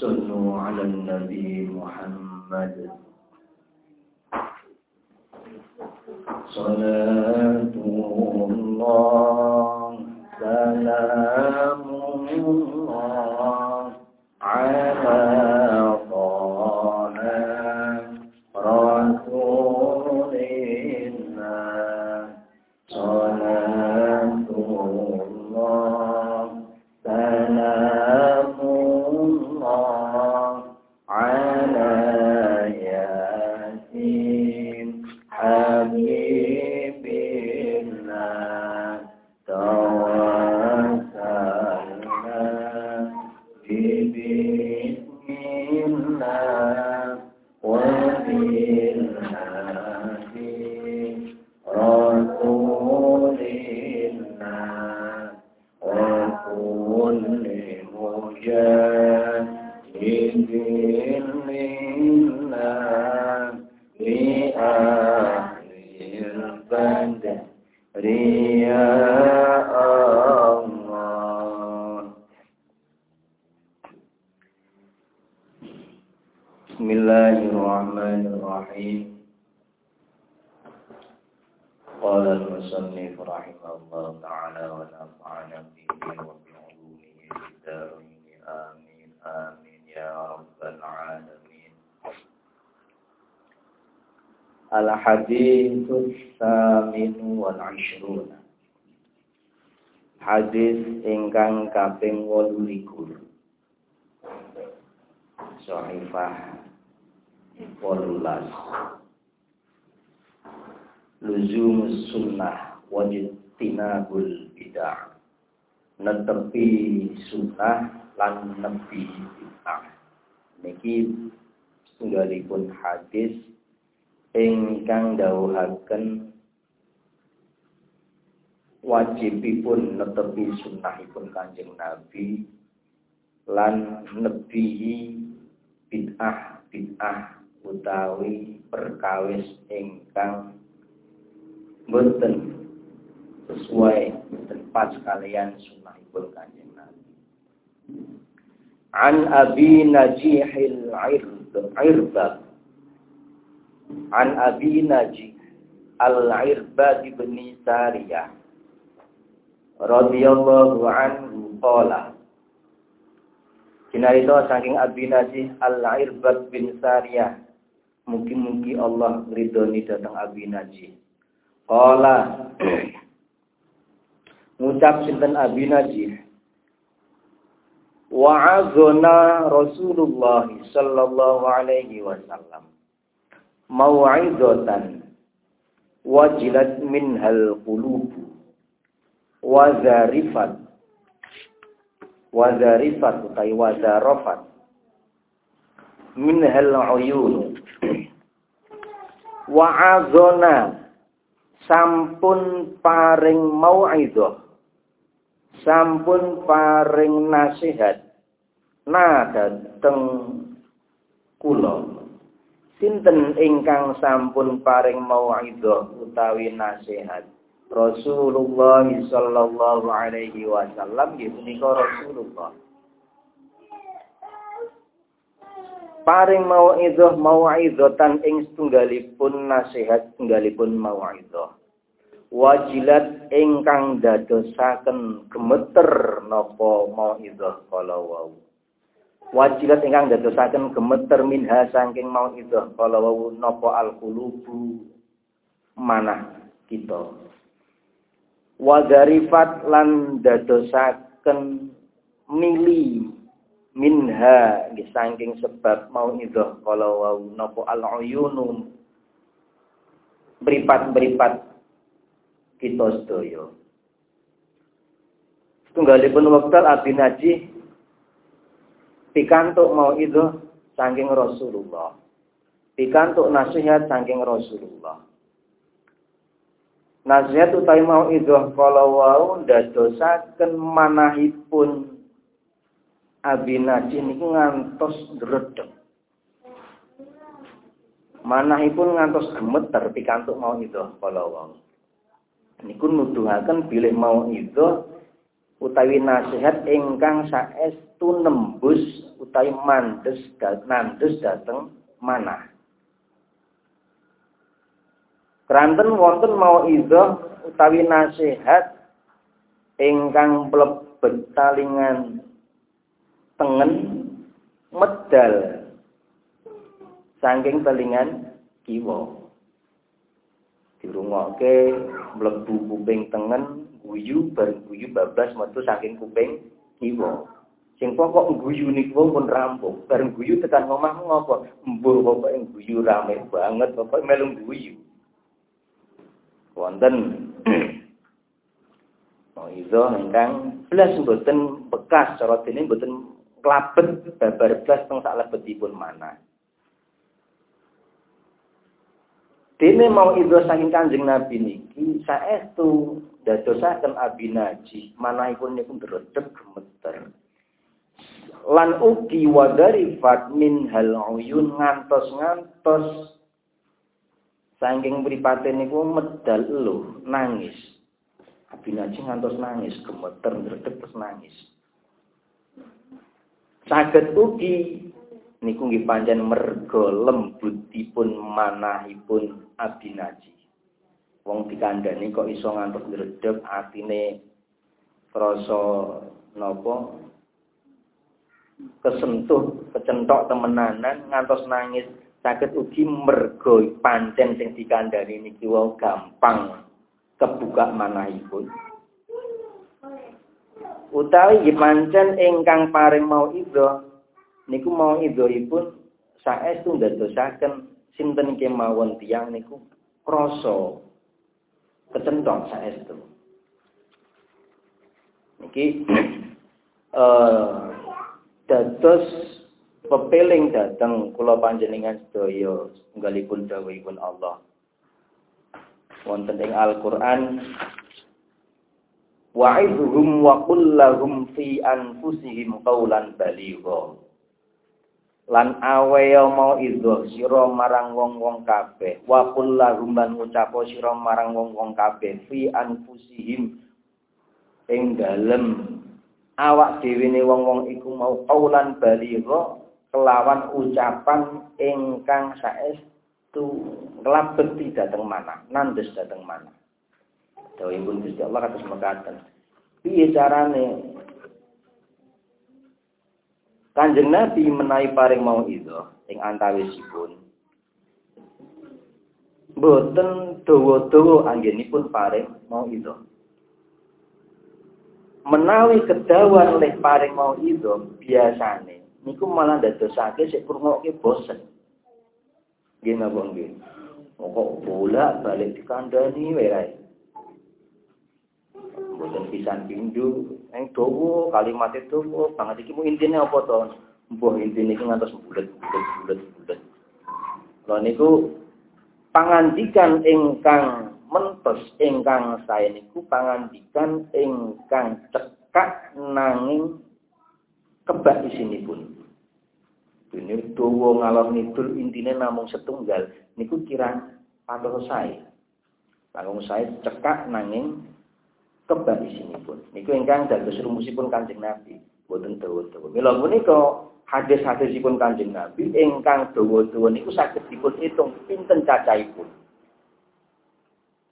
صلوا على النبي محمد. صلاة الله الحديث الثامن والعشرون Hadis ingkang kaping 28 Sahifah 18 Luzum sunnah wajib tinabul bid'ah Netepi sunnah lan nepi bid'ah Niki tunggalipun hadis ingkang dawuhaken wajibipun netepi sunnahipun Kanjeng Nabi lan nebihi bid'ah bid'ah utawi perkawis ingkang boten sesuai boten pas kalian sunnahipun Kanjeng Nabi. An Abi Najihil Irbad An Abi Najih Al-Irbad bin Sariyah radhiyallahu anhu qala. Kinarito saking Abi Najih Al-Irbad bin Sariyah. Mungkin-mungkin Allah ridhoni datang Abi Najih qala. Ngucap sinten Abi Najih wa'azona Rasulullah sallallahu alaihi wasallam mau'izatan wajilat minhal qulubu wazarifat wazarifat utai wazarofat minhal uyun wa'azona sampun paring mau'izah sampun paring nasihat na dateng kula sinten ingkang sampun paring mau'izah utawi nasihat? Rasulullah sallallahu alaihi wasallam nggih punika Rasulullah. Paring mau'izah mau'izatan ing setunggalipun nasihat setunggalipun mau'izah wajilat ingkang dadosaken gemeter napa mau'izah kala wau wajilat ingkang dadosaken gemeter minha saking mau'izah kala wau napa alqulubu manah kita wadarifat lan dadosaken mili minha saking sebab mau'izah kala wau napa al-uyunum beripat-beripat kita sedaya. Tunggalipun wekdal Abi Najih pikantuk mau itu saking Rasulullah. Pikantuk nasihat saking Rasulullah. Nasihat utawi mau itu kalau wau ndadosaken manahipun Abi Najih niku ngantos dredeg. Manahipun ngantos gemeter pikantuk mau itu kalau wau niku nuduhaken bilih mau itu utawi nasihat ingkang saestu nembus utawi mandes nandes dateng mana. Keranten wonten mau izo utawi nasihat ingkang mlebet talingan tengen medal saking talingan kiwa. Dirungokke mlebu kuping tengen guyu bareng guyu bablas metu saking kuping kiwa. Sing pokok guyu niku pun rampung. Bareng guyu tekan omah ngopo? Mbuh pokoke guyu rame banget, pokoke melu guyu wonten itu ingkang belas mboten bekas cara dene mboten klabet babar belas teng sak lebetipun mana. Dene mau itu saking Kanjeng Nabi niki saestu dadosaken abi naji manahipun niku ndredeg gemeter. Lan ugi wadarifat min hal uyun ngantos-ngantos Saking mripate niku medal lho, nangis. Abinaji ngantos nangis, gemeter ndredeg terus nangis. Saged ugi niku nggih pancen merga lembutipun manahipun Abinaji. Wong dikandani kok iso ngantos ndredeg atine krasa napa kesentuh, kecentok temenanan ngantos nangis saged ugi mergo pancen sing dikandani niki wau gampang kebuka manahipun. Utawi pancen ingkang paring mau idho niku mau idhoipun saestu ndadosaken sinten kemawon tiyang niku krasa kecentok saestu. Niki eh dados pepeling dateng kula panjenengan sedaya tunggalipun dawuhipun Allah. Wonten ing Al-Qur'an wa'idhum wa qul lahum fi anfusihim qawlan baligha. Lan aweya mau idho sira marang wong-wong kabeh. Wa qul lahum lan ngucapo sira marang wong-wong kabeh fi anfusihim ing dalem awak dhewe wong-wong iku mau qawlan baligha kelawan ucapan ingkang saestu nglabeti dateng mana, nandes dateng mana. Dawuhipun Gusti Allah kados mekaten. Piye carane Kanjeng Nabi menawi paring mau itu ing antawisipun boten dawa-dawa anggenipun paring mau itu. Menawi kedawan oleh paring mau itu biasane niku malah dadosake sik krungokke bosen. Nggih napa nggih. Kok bola balik dikandani wae rae. Boten pisan ing dawa kalimat itu banget iki mu intine apa to? Mbah intine iki ngantos bulet bulet bulet bulet. Lha niku pangandikan ingkang mentos ingkang saya niku pangandikan ingkang cekak nanging kebak isinipun. Ini dawa ngalor ngidul intine namung setunggal niku kira padoh saya. Langkung saya cekak nanging kebak isinipun. Niku ingkang dados rumusipun Kanjeng Nabi. Boten dawa-dawa. Mila punika hadis-hadisipun Kanjeng Nabi ingkang dawa-dawa niku saged dipun hitung pinten cacahipun.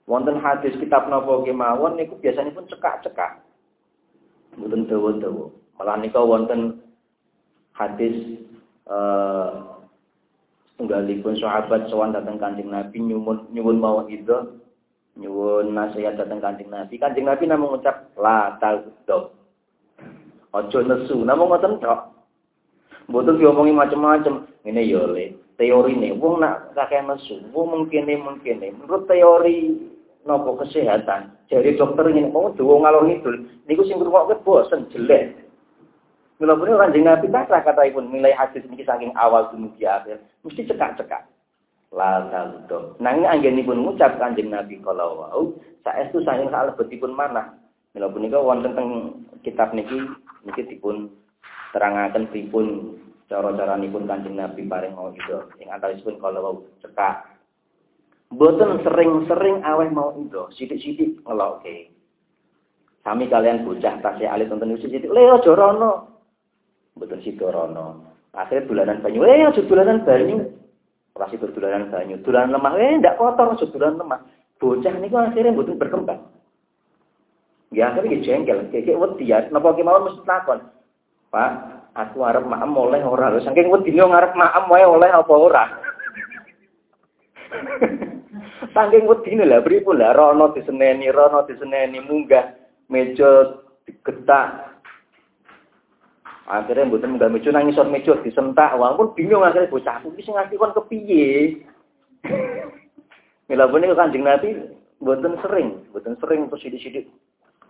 Wonten hadis kitab napa kemawon niku biasanya pun cekak-cekak. Boten dawa-dawa. Malah nika wonten hadis eh tunggalipun sahabat sowan datang Kanjeng Nabi nyuwun nyuwun itu nyuwun nasihat datang Kanjeng Nabi. Kanjeng Nabi namung ngucap la talqud. Ojo nesu, namung ngoten tok. Mboten diomongi macam-macam. Ngene ya le. Teorine wong nak kakek nesu, wong mungkin mungkin menurut teori nopo kesehatan. Jadi dokter ini mau doa ngalor ngidul. Niku sing ngrungokke bosen jelek. Mila punika Kanjeng Nabi kata kataipun nilai hadis niki saking awal dumugi akhir mesti cekak-cekak. La taldo. Nanging anggenipun ngucap Kanjeng Nabi kala wau saestu saking salebetipun manah. Mila punika wonten teng kitab niki niki dipun terangaken pripun cara-caranipun Kanjeng Nabi paring mau itu. Ing antawisipun kala wau cekak. Mboten sering-sering aweh mau itu, sithik-sithik ngelokke. Sami kalian bocah tasih alit nonton sithik-sithik, "Le aja rono." Mboten sida rono. Akhirnya dolanan banyu. Eh aja dolanan banyu. Ora dolanan banyu. Lemah. Eh ndak kotor aja dolanan lemah. Bocah niku akhirnya mboten berkembang. Ya akhirnya jengkel, kayak wedi ya. Napa kemawon mesti takon. Pak, aku arep maem oleh ora lho. Saking wedine ngarep maem wae oleh apa ora. Saking wedine lah pripun lah rono diseneni, rono diseneni munggah meja digetak. Akhirnya mboten munggah meja nang isor meja disentak. Wah pun bingung akhirnya bocah aku iki sing ngerti kon kepiye. Mila punika Kanjeng Nabi mboten sering, mboten sering terus sidik-sidik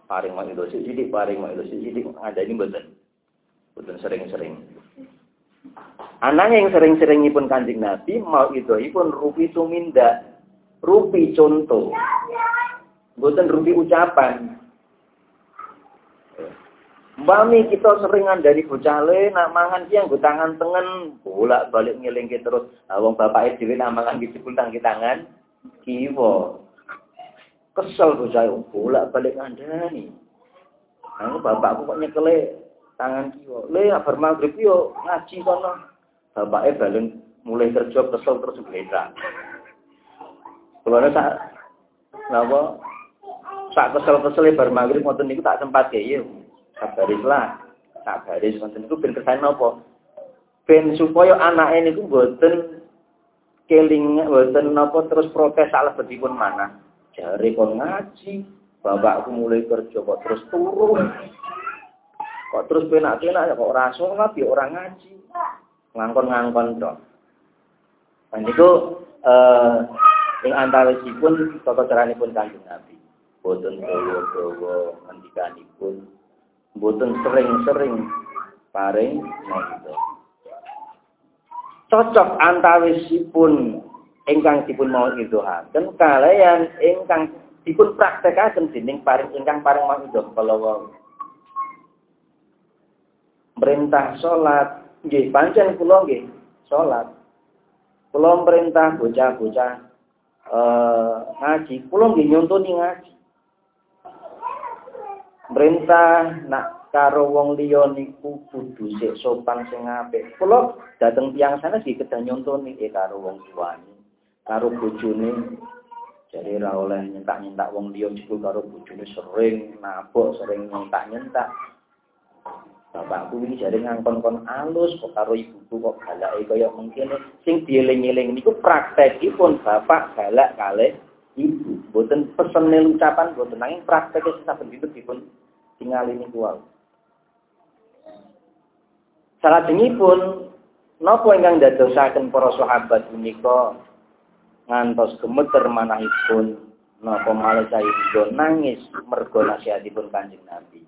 paring mak itu sidik, paring mak itu sidik, ada ini mboten. Mboten sering-sering. Anak yang sering-seringipun Kanjeng Nabi mau itu pun rupi tuminda rupi contoh. Bukan rupi ucapan. Mbami kita seringan dari bocale nak mangan siang gue tangan tengen bolak balik ngiling terus awang bapak dhewe nak mangan di tang ki tangan kiwa. Kesel bocah bolak balik ngandani. Nah, bapakku kok nyekele tangan kiwa. Le bar maghrib yo ngaji kono. Bapaknya balen mulai kerja kesel terus geledak. Kulane tak napa sak kesel-kesel bar magrib ngoten niku tak sempat ya iya. Sabaris lah. Tak baris ngoten niku ben kersane napa? Ben supaya anake niku mboten keling mboten napa terus protes salah bedipun mana. Jare kon ngaji, bapakku mulai kerja kok terus turu. Kok terus penak-penak kok ora sholat ya ora ngaji. Ngangkon-ngangkon to. Nah niku eh ing antawisipun tata caranipun Kanjeng Nabi. Boten dawa-dawa ngendikanipun, boten sering-sering paring monggo. Cocok antawisipun ingkang dipun idhohaken kaliyan ingkang dipun praktekaken dening paring ingkang paring mau idhoh kala wau. Perintah salat nggih pancen kula nggih salat. Kula perintah bocah-bocah uh, ngaji, kula nggih nyontoni ngaji. Merintah nak karo wong liya niku kudu sik sopan sing apik. Dateng tiyang sana nggih kedah nyontoni eh karo wong tuane, karo bojone jadi ra oleh nyentak-nyentak wong liya jebul karo bojone sering nabok, sering nyentak-nyentak. Bapakku ini jadi ngangkon-kon alus kok karo ibuku kok galake kaya mengkene. Sing dieling-eling niku praktekipun bapak galak kalih ibu. Mboten pesene ucapan mboten nanging prakteke saben dinten dipun tingali niku wae. Salajengipun napa ingkang dadosaken para sahabat punika ngantos gemeter manahipun napa malih saestu nangis mergo nasihatipun Kanjeng Nabi.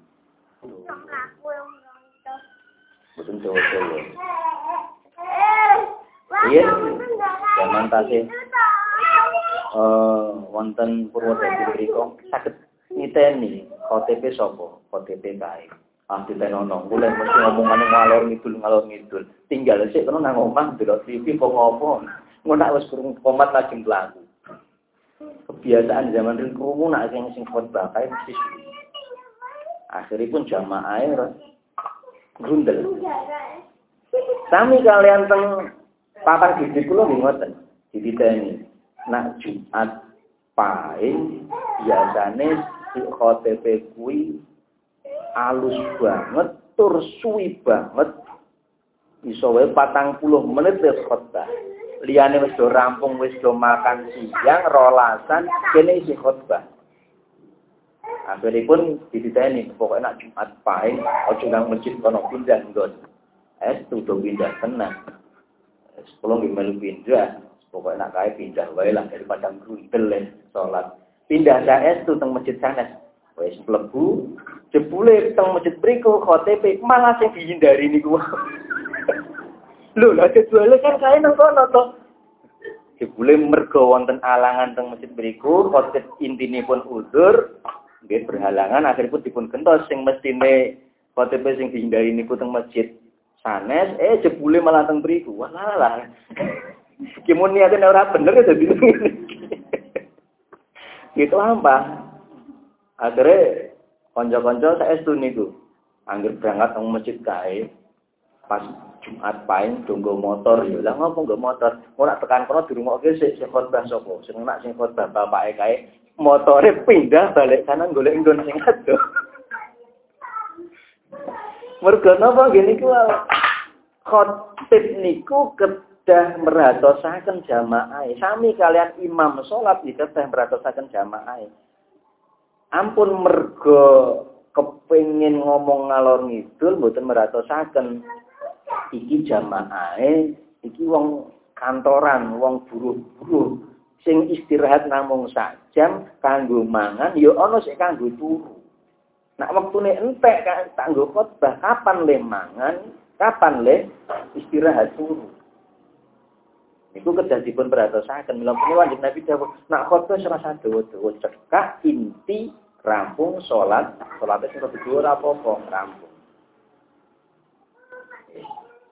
Boten Jawa-Jawa. Iya, zaman tasih eh wonten Purwodadi mriku saged ngiteni KTP sapa? KTP kae. Ah ditenono, mulai mesti ngomongane ngalor ngidul ngalor ngidul. Tinggal sik kono nang omah delok TV kok ngopo. Ngono wis kurung komat lagi mlaku. Kebiasaan zaman krungu nak sing sing khotbah kae mesti Akhiripun jamaah grundel. Sami kalian teng papan gede kula nggih ngoten. Dititeni. Nak Jumat paing biasane si KTP kuwi alus banget, tur suwi banget. Iso wae 40 menit wis khotbah. Liyane wis do rampung, wis do makan siang, rolasan, kene isi khotbah. Akhiripun dititeni pokoknya nak Jumat paing ojo nang masjid kono pindah nggon. Es tuh pindah tenang. Es kula nggih melu pindah. Pokoknya nak kae pindah wae lah daripada gruntel salat. Pindah es tuh teng masjid sana. Wis mlebu jebule teng masjid mriku KTP malah sing dihindari niku. Lho, lah jadwale kan kae nang kono to. Jebule mergo wonten alangan teng masjid mriku, khotib intinipun uzur, nggih berhalangan akhirnya pun dipun kentos sing mestine KTP sing dihindari niku teng masjid sanes. Eh jebule malah teng mriku. Wah lah kimun niate ora bener ya dadi gitu apa? Akhirnya konco-konco saya niku. Angger berangkat teng masjid kae pas Jumat paing donggo motor. Ya lah ngopo nggo motor? Ora tekan kono dirungokke sik sing khotbah sapa? Sing nak sing khotbah bapake kae motore pindah balik sana golek nggon sing ado. Mergo napa ngene iku khotib niku kedah meratosaken jamaah. Sami kalian imam salat kedah meratosaken jamaah. Ampun mergo kepengin ngomong ngalor ngidul mboten meratosaken iki jamaahe iki wong kantoran wong buruh-buruh. Sing istirahat namung sak jam kanggo mangan ya ana sing kanggo turu. Nak wektune entek kanggo khotbah kapan le mangan kapan le istirahat turu? Iku kedah dipun perhatosaken mila punika wajib Nabi dawuh nak khotbah serasa dawa-dawa cekak inti rampung salat, salate sing kedua ora apa-apa, rampung.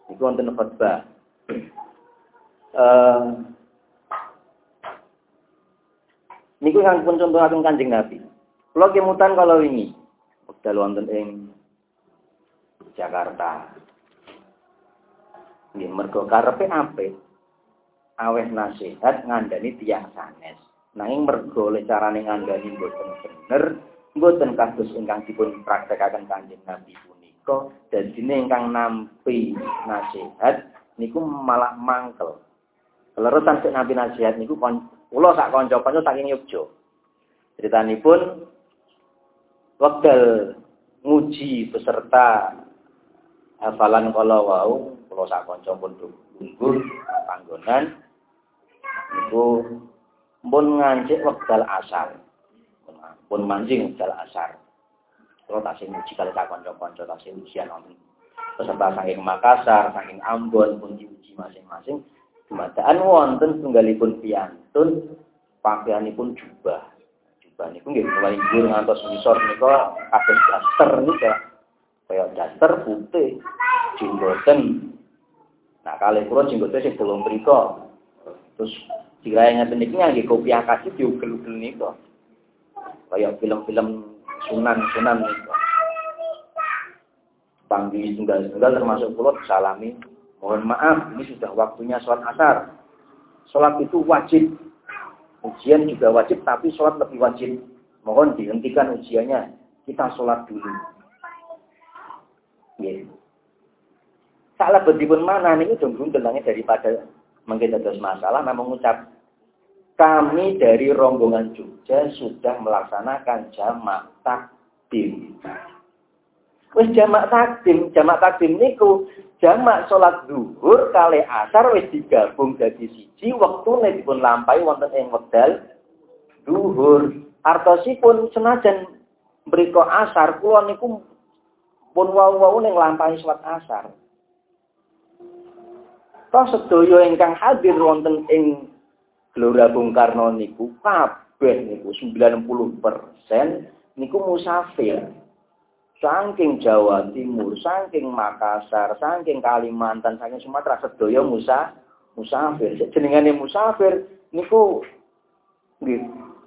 Iku wonten khotbah. Eh Niku yang pun contoh akan kanjeng Nabi. Kalau kemutan kalau ini, wekdal wonten ing Jakarta. Nggih mergo karepe apik. Aweh nasihat ngandani tiyang sanes. Nanging mergo le carane ngandani mboten bener, mboten kados ingkang dipun praktekaken Kanjeng Nabi punika, dadine ingkang nampi nasihat niku malah mangkel. Keleretan sik nampi nasihat niku kula sak kanca-kanca saking Yogya. Critanipun wekdal nguji peserta hafalan kala wau kula sak kanca pun lungguh panggonan niku pun ngancik wekdal asar. Pun mancing wekdal asar. Kalau tak sing uji kali tak konco-konco tak sing ujian nonton. Peserta saking Makassar, saking Ambon pun diuji masing-masing. Dumadaan wonten tunggalipun piantun, pakaianipun jubah. Jubah niku nggih mulai dhuwur ngantos ngisor nika kados daster nika. Kaya daster putih, jenggoten. Nah, kali kula jenggoten sing belum mriku. Terus Dirai ngaten niki ngangge kopiah kasih diugel-ugel nika. Kayak film-film sunan-sunan nika. Panggi tunggal-tunggal termasuk kula salami. Mohon maaf, ini sudah waktunya sholat asar. Sholat itu wajib. Ujian juga wajib, tapi sholat lebih wajib. Mohon dihentikan ujiannya. Kita sholat dulu. Yeah. Salah bedipun mana ini dong daripada mungkin terus masalah namun mengucap kami dari rombongan Jogja sudah melaksanakan jamak takdim. Wis jamak takdim, jamak takdim niku jamak sholat zuhur kali asar wis digabung jadi siji wektune dipun lampahi wonten ing wekdal zuhur. Artosipun senajan mriku asar kula niku pun wau-wau ning lampahi sholat asar. Toh sedaya ingkang hadir wonten ing Gelora Bung Karno niku kabeh niku 90% niku musafir. Saking Jawa Timur, saking Makassar, saking Kalimantan, saking Sumatera sedaya musa musafir. Jenengane musafir niku nggih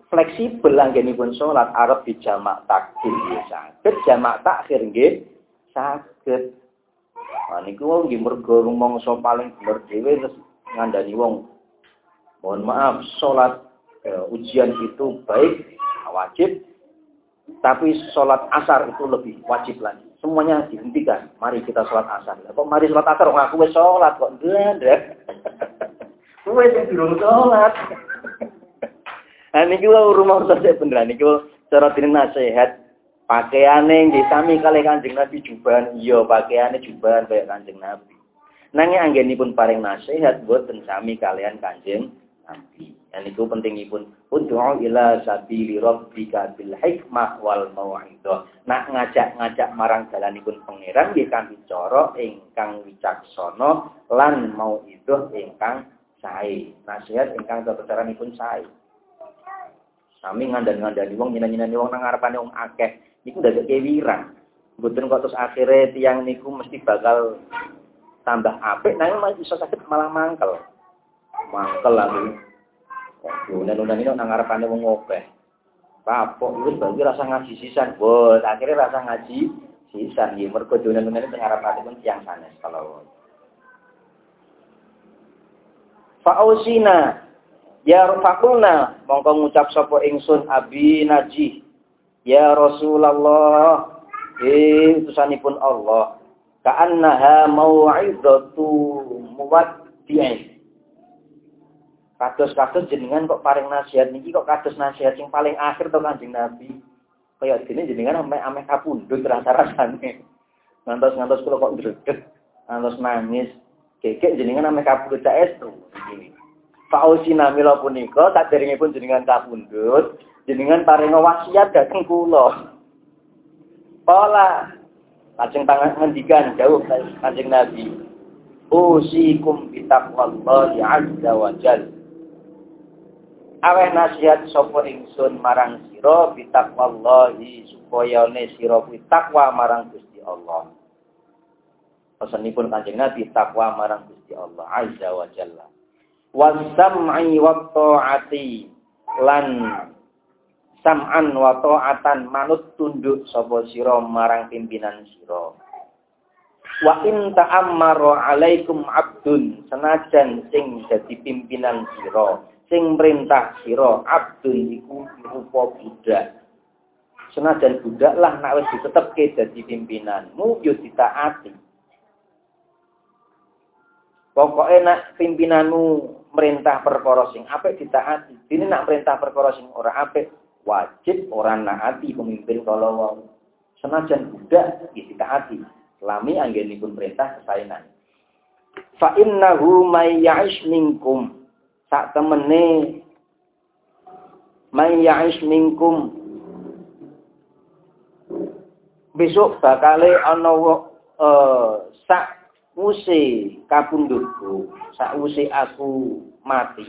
fleksibel anggenipun salat arep dijamak takdir nggih saged, jamak takhir nggih saged. Nah niku wong nggih mergo rumangsa paling bener dhewe terus ngandani wong mohon maaf, sholat eh, ujian itu baik, wajib, tapi sholat asar itu lebih wajib lagi. Semuanya dihentikan. Mari kita sholat asar. Kok mari sholat asar? Kok aku sholat kok nggak Kue yang belum sholat. Nah ini juga rumah saya beneran. Ini cara dini nasihat. Pakaiannya yang sami kali kanjeng Nabi jubahan. Iya pakaiannya jubahan kayak kanjeng Nabi. Nangnya pun paling nasihat buat sami kalian kanjeng Nabi. Dan itu pentingipun ud'u ila sabili rabbika bil hikmah wal mau'izah. Nak ngajak-ngajak marang dalanipun pangeran nggih kanthi cara ingkang wicaksana lan mau'izah ingkang sae. Nasihat ingkang tataranipun sae. Sami ngandani-ngandani wong nyina-nyinani wong nang ngarepane wong akeh niku dadak kewiran. Mboten kok terus akhirnya tiang niku mesti bakal tambah apik nanging iso sakit malah mangkel mangkel aku. Unan-unan ini nang ngarepane wong ngopeh. Kapok itu bagi rasa ngaji sisan. Bos, akhirnya rasa ngaji Sisa nggih mergo donya ngene teng pun tiyang sanes kalau Fa'usina ya fakulna mongko ngucap sapa ingsun abi najih ya Rasulullah eh utusanipun Allah ka'annaha mau'izatu muwaddi'in kados-kados jenengan kok paling nasihat niki kok kados nasihat yang paling akhir to Kanjeng Nabi kaya dene jenengan ame ame kapundhut rasa-rasane. Ngantos-ngantos kula kok ndredeg, ngantos nangis. Kekek jenengan ame kapundhut cak estu. Fausina mila punika pun jenengan kapundhut, jenengan paringa wasiat dhateng kula. Pola lajeng tangan ngendikan jauh Kanjeng Nabi. Usikum bitaqwallahi azza wa jalla aweh nasihat sapa ingsun marang sira bitaqwallahi supaya ne sira kuwi takwa marang Gusti Allah. Pesanipun Kanjeng Nabi takwa marang Gusti Allah azza wa jalla. Wasam'i wa ta'ati lan sam'an wa ta'atan manut tunduk sapa sira marang pimpinan sira. Wa in ta'ammara alaikum abdun senajan sing dadi pimpinan sira sing merintah sira abdun iku rupa budak. Senajan budak lah nak wis ditetepke dadi pimpinanmu yo ditaati. Pokoke nak pimpinanmu merintah perkara sing apik ditaati. Dene nak merintah perkara sing ora apik wajib ora naati pemimpin kala wau. Senajan budak ya ditaati. Lami anggenipun perintah kesaenan fa innahu may ya'ish minkum sak temene may ya'ish minkum. Besok bakale ana uh, sak wuse kapundhutku sak wuse aku mati.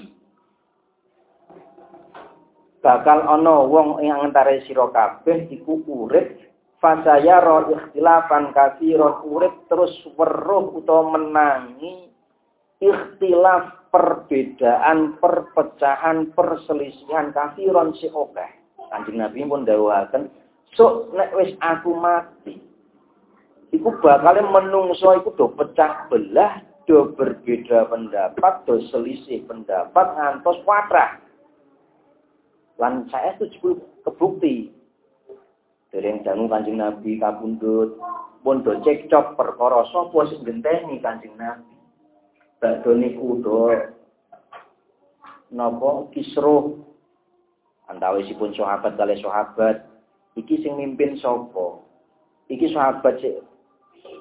Bakal ana wong ing antare sira kabeh iku urip fasaya ro ikhtilafan katsiron urip terus weruh utawa menangi ikhtilaf perbedaan, perpecahan, perselisihan kafiron si oke. Kanjeng Nabi pun dawuhaken, "Sok nek wis aku mati, iku bakal menungso iku do pecah belah, do berbeda pendapat, do selisih pendapat ngantos watrah." Lan saya itu kebukti. Dari yang jangu kanjeng Nabi kabundut, pun do cekcok perkara sapa sing genteni kanjeng Nabi bakdo niku do napa? Kisruh. Antawisipun sahabat kali sahabat. Iki sing mimpin sapa? Iki sahabat sik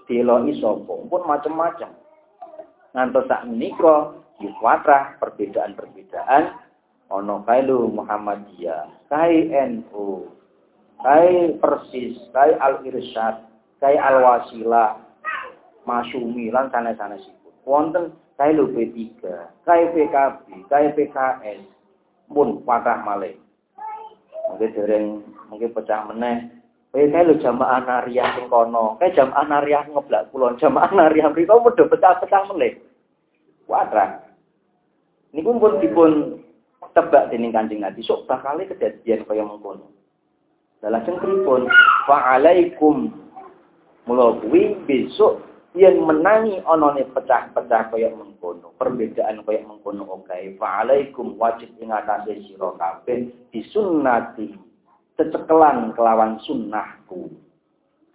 diloki sapa? Pun macam-macam ngantos sak menika yuswatra perbedaan-perbedaan kae lho Muhammadiyah kae NU kae Persis kae Al Irsyad kae Al Wasilah Masyumi lan sanes-sanesipun. Wonten kae lho P3, kae PKB, kae PKS, pun patah malih. Mungkin dereng mungkin pecah meneh. Kae kae lho jamaah nariah sing kono, kae jamaah nariah ngeblak kulon, jamaah nariah mriko padha pecah-pecah meleh. Patah. Niku pun dipun tebak dening Kanjeng Nabi, sok bakal kedadian kaya mengkono. Dalah sing pripun? Fa alaikum mula kuwi besok yang menangi onone pecah-pecah kaya mengkono, perbedaan kaya mengkono oke. Fa'alaikum wajib ing atase sira kabeh disunnati cecekelan kelawan sunnahku.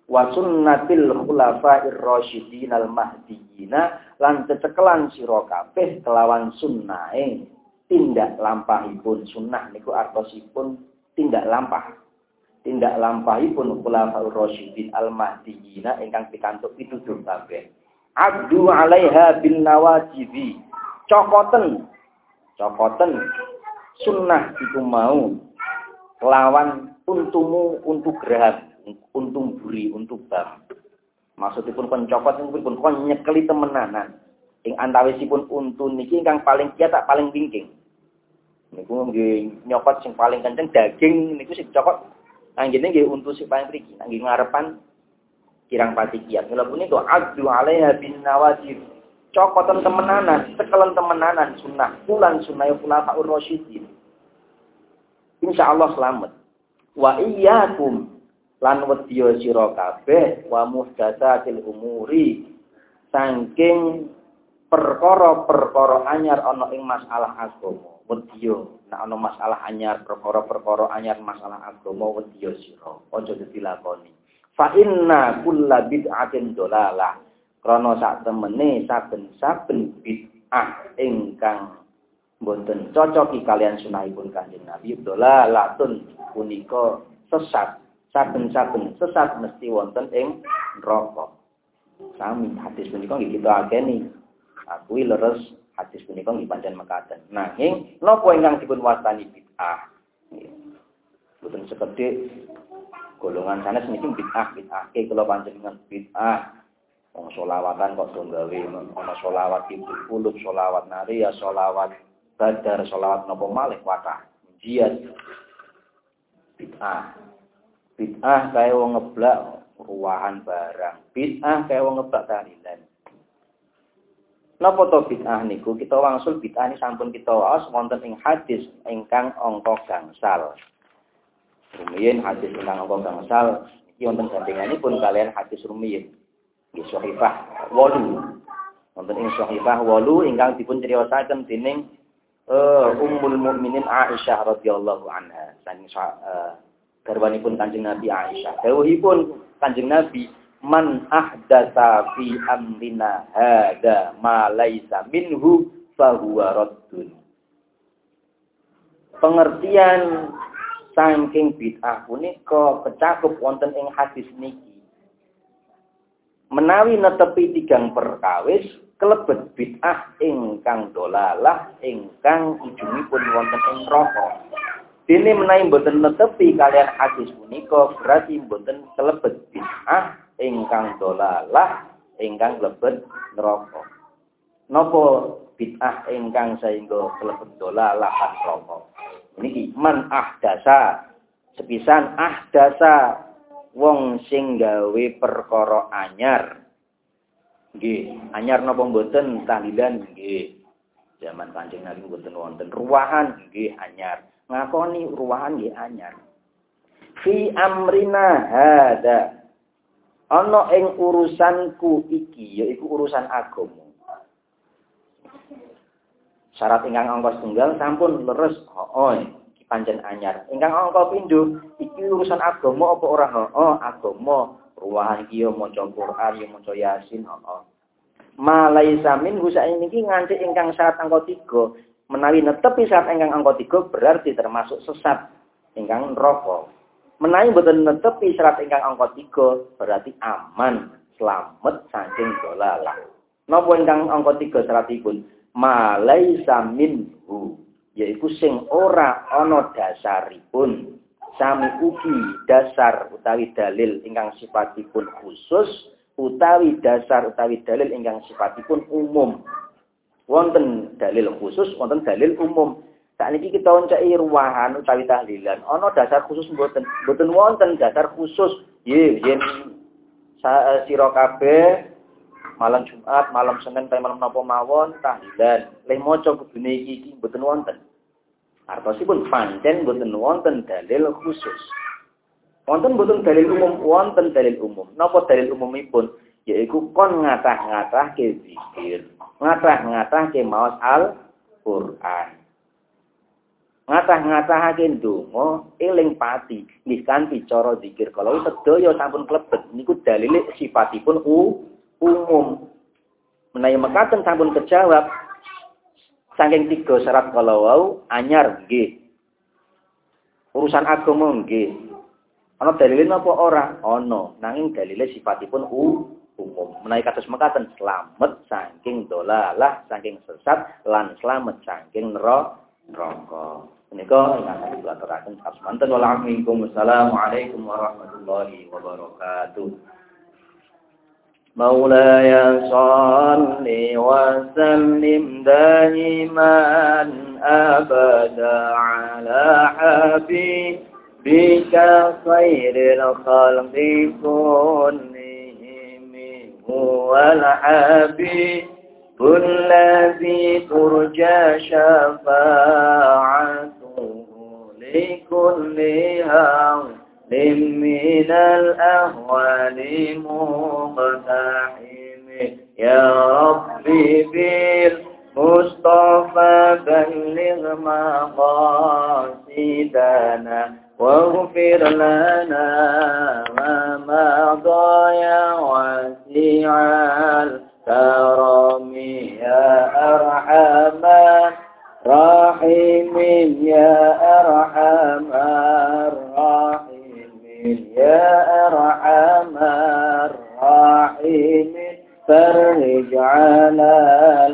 Wa sunnatil khulafa'ir rasyidin al mahdiyina lan cecekelan sira kabeh kelawan sunnahe tindak lampahipun sunnah niku artosipun tindak lampah tindak lampahipun khulafaur rasyidin al mahdiyina ingkang pikantuk pituduh kabeh. Abdu alaiha bin nawajibi. Cokoten. Cokoten. Sunnah iku mau. Kelawan untumu untuk geraham untung buri untuk bam maksudipun kon cokot pun kon nyekeli temenanan. Ing antawisipun untun niki ingkang paling kiat paling wingking niku nggih nyokot sing paling kenceng daging niku sing cokot Anggene nggih untuk si paling mriki, nggih ngarepan kirang pati kiat. Mila punika adu alaiha bin nawajib. Cokotan temenanan, sekelen temenanan sunnah, pulan sunnah pula Pak Rasyidin. Insya Allah selamat. Wa iyyakum lan wedya sira kabeh wa muhdatsatil umuri saking perkara-perkara anyar ana ing masalah agama. Wedya nek ana masalah anyar perkara-perkara anyar masalah agama wedya sira. Aja dilakoni. Fa inna kulla bid'atin dolalah. Krana sak temene saben-saben bid'ah ingkang boten cocoki kalian sunahipun Kanjeng Nabi dolalatun punika sesat. Saben-saben sesat mesti wonten ing neraka. Sami hadis punika nggih kita akeni. Akui leres hadis punika nggih pancen mekaten. Nanging napa ingkang dipun wastani bid'ah? Boten sekedhik golongan sanes niki bid'ah bid'ah ke kula panjenengan bid'ah Wong solawatan kok do gawe ana solawat ibu solawat naria, solawat badar, solawat nopo malih watah. Jihad bid'ah. Bid'ah kaya wong ngeblak ruwahan barang. Bid'ah kaya wong ngeblak tahlilan. Napa to bid'ah niku? Kita wangsul bid'ah ini sampun kita waos wonten ing hadis ingkang angka gangsal. Rumiyin hadis ingkang angka gangsal iki wonten pun kalian hadis rumiyin. Nggih sahifah 8. Wonten ing sahifah 8 ingkang dipun criosaken dening uh, Ummul Mukminin Aisyah radhiyallahu anha. Saking uh, garwanipun Kanjeng Nabi Aisyah. Dawuhipun Kanjeng Nabi, "Man ahdatsa fi amrina hada ma laisa minhu fahuwa raddun." Pengertian saking bid'ah punika kecakup wonten ing hadis niki. Menawi netepi tigang perkawis kelebet bid'ah ingkang dolalah ingkang ujungipun wonten ing rokok. Dene menawi mboten netepi kalian hadis punika berarti mboten kelebet bid'ah ingkang dolalah ingkang lebet neraka. Napa bid'ah ingkang sehingga kelebet dolalah kan neraka? Niki man ahdasa sepisan ahdasa wong sing gawe perkara anyar. Nggih, anyar napa mboten tahlilan nggih. Zaman Kanjeng Nabi mboten wonten ruwahan nggih anyar ngakoni ruwahan nggih anyar fi amrina hada ana ing urusanku iki yaiku urusan agama syarat ingkang angka tunggal sampun leres oh iki pancen anyar. Ingkang angka pindho iki urusan agama apa ora? Oh agama ruwahan iki yo maca Quran yo maca Yasin oh Malaisa min gusa ini nganti ingkang syarat angka 3 menawi netepi saat engkang angka tiga berarti termasuk sesat. Ingkang neraka. Menawi boten netepi syarat ingkang angka tiga berarti aman, selamat saking dolalah. Napa ingkang angka tiga syaratipun? Malaisa minhu yaiku sing ora ana dasaripun sami ugi dasar utawi dalil ingkang sifatipun khusus utawi dasar utawi dalil ingkang sifatipun umum wonten dalil khusus, wonten dalil umum. Saat ini kita oncai ruwahan utawi tahlilan. Ono dasar khusus mboten, mboten wonten dasar khusus. Ye, yen sira kabeh malam Jumat, malam Senin, ta malam napa mawon tahlilan. Le maca kudune iki iki mboten wonten. Artosipun pancen mboten wonten dalil khusus. Wonten mboten dalil umum, wonten dalil umum. Napa dalil umumipun? Yaiku kon ngatah-ngatah ke zikir ngatah-ngatah ke maos Al-Qur'an. Ngatah-ngatahake ndonga eling pati nggih kanthi cara zikir. Kalau sedaya sampun klebet niku dalile sifatipun u, umum. Menawi mekaten sampun kejawab saking tiga syarat kalau wau anyar nggih. Urusan agama nggih. Ana dalile napa ora? Ana, nanging dalile sifatipun u, umum. Menawi kados mekaten slamet saking dolalah, saking sesat lan slamet saking neraka. Menika ingkang kula aturaken asmanten wala minkum. Assalamualaikum warahmatullahi wabarakatuh. مولاي صل وسلم دائما أبدا على حبيبك خير الخلق كل هو الحبيب الذي ترجى شفاعته لكل هول من الأهوال مقتحم. يا ربي بالمصطفى بلغ مقاصدنا واغفر لنا ما مضى يا واسع الكرم يا أرحم الراحمين يا أرحم الراحمين يا أرحم الراحمين. فرج على